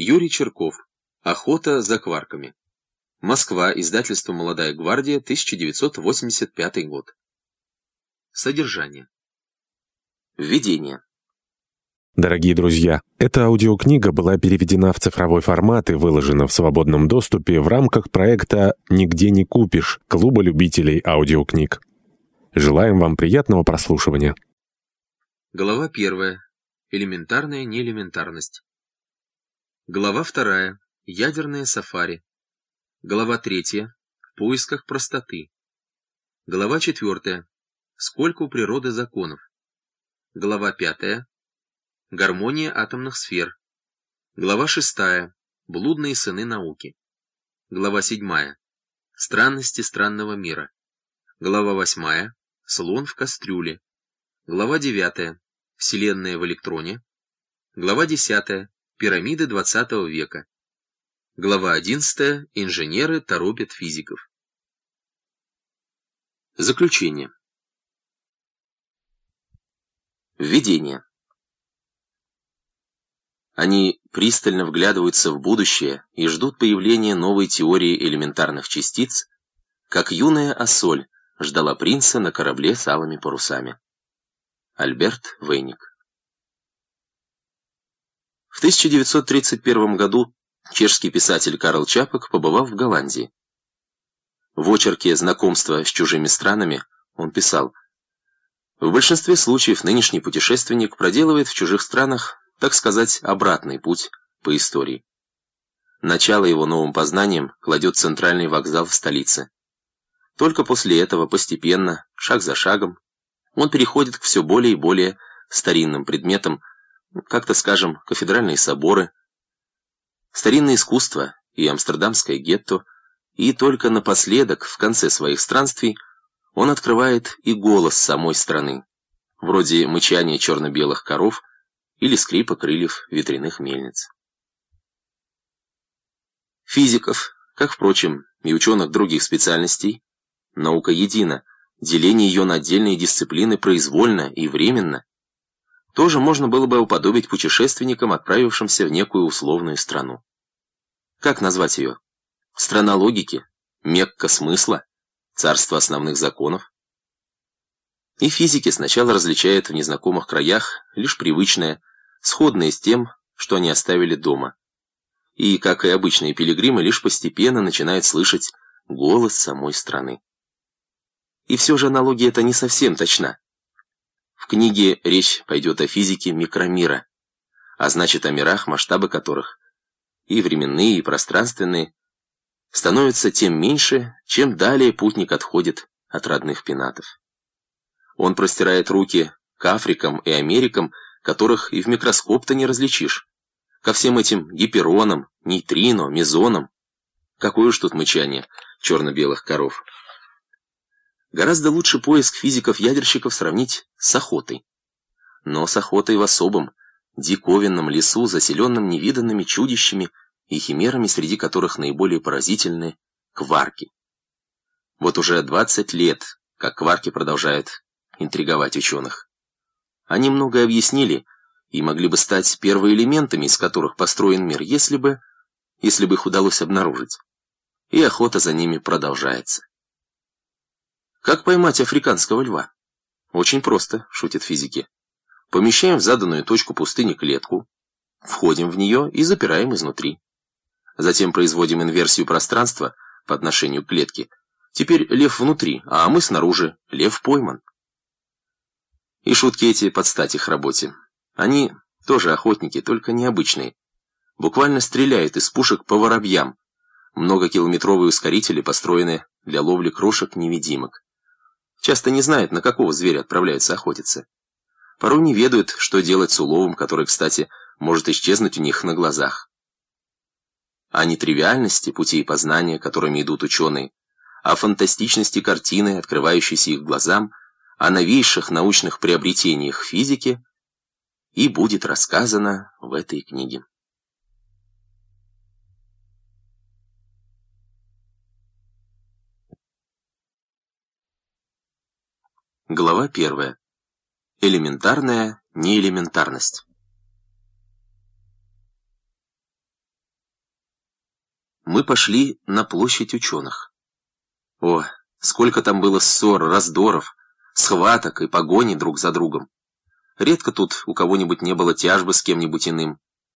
Юрий Черков. Охота за кварками. Москва. Издательство «Молодая гвардия», 1985 год. Содержание. Введение. Дорогие друзья, эта аудиокнига была переведена в цифровой формат и выложена в свободном доступе в рамках проекта «Нигде не купишь» Клуба любителей аудиокниг. Желаем вам приятного прослушивания. Глава первая. Элементарная неэлементарность. Глава вторая. Ядерное сафари. Глава третья. В поисках простоты. Глава четвертая. Сколько у природы законов. Глава пятая. Гармония атомных сфер. Глава шестая. Блудные сыны науки. Глава седьмая. Странности странного мира. Глава восьмая. Слон в кастрюле. Глава девятая. Вселенная в электроне. Глава десятая. Пирамиды XX века. Глава 11. Инженеры торопят физиков. Заключение. Введение. Они пристально вглядываются в будущее и ждут появления новой теории элементарных частиц, как юная Ассоль ждала принца на корабле с алыми парусами. Альберт Вейник в 1931 году чешский писатель Карл Чапок побывал в Голландии. В очерке «Знакомство с чужими странами» он писал, «В большинстве случаев нынешний путешественник проделывает в чужих странах, так сказать, обратный путь по истории. Начало его новым познаниям кладет центральный вокзал в столице. Только после этого постепенно, шаг за шагом, он переходит к все более и более старинным предметам, как-то, скажем, кафедральные соборы, старинное искусство и амстердамское гетто, и только напоследок, в конце своих странствий, он открывает и голос самой страны, вроде мычания черно-белых коров или скрипа крыльев ветряных мельниц. Физиков, как, впрочем, и ученых других специальностей, наука едина, деление ее на отдельные дисциплины произвольно и временно, тоже можно было бы уподобить путешественникам, отправившимся в некую условную страну. Как назвать ее? Страна логики? Мекка смысла? Царство основных законов? И физики сначала различают в незнакомых краях лишь привычное, сходное с тем, что они оставили дома. И, как и обычные пилигримы, лишь постепенно начинают слышать голос самой страны. И все же аналогия эта не совсем точна. Книге речь пойдет о физике микромира, а значит о мирах, масштабы которых, и временные, и пространственные, становятся тем меньше, чем далее путник отходит от родных пенатов. Он простирает руки к Африкам и Америкам, которых и в микроскоп-то не различишь, ко всем этим гиперонам, нейтрино, мезонам. Какое уж тут мычание черно-белых коров. Гораздо лучше поиск физиков-ядерщиков сравнить с охотой. Но с охотой в особом, диковинном лесу, заселенном невиданными чудищами и химерами, среди которых наиболее поразительны кварки. Вот уже 20 лет, как кварки продолжают интриговать ученых. Они многое объяснили и могли бы стать первоэлементами, из которых построен мир, если бы, если бы их удалось обнаружить. И охота за ними продолжается. Как поймать африканского льва? Очень просто, шутят физики. Помещаем в заданную точку пустыни клетку, входим в нее и запираем изнутри. Затем производим инверсию пространства по отношению к клетке. Теперь лев внутри, а мы снаружи, лев пойман. И шутки эти под стать их работе. Они тоже охотники, только необычные. Буквально стреляют из пушек по воробьям. Многокилометровые ускорители построены для ловли крошек-невидимок. Часто не знают, на какого зверя отправляются охотиться. Порой не ведают, что делать с уловом, который, кстати, может исчезнуть у них на глазах. О нетривиальности путей познания, которыми идут ученые, о фантастичности картины, открывающейся их глазам, о новейших научных приобретениях физики и будет рассказано в этой книге. Глава первая. Элементарная неэлементарность. мы пошли на площадь ученых. О, сколько там было ссор, раздоров, схваток и погони друг за другом. Редко тут у кого-нибудь не было тяжбы с кем-нибудь иным.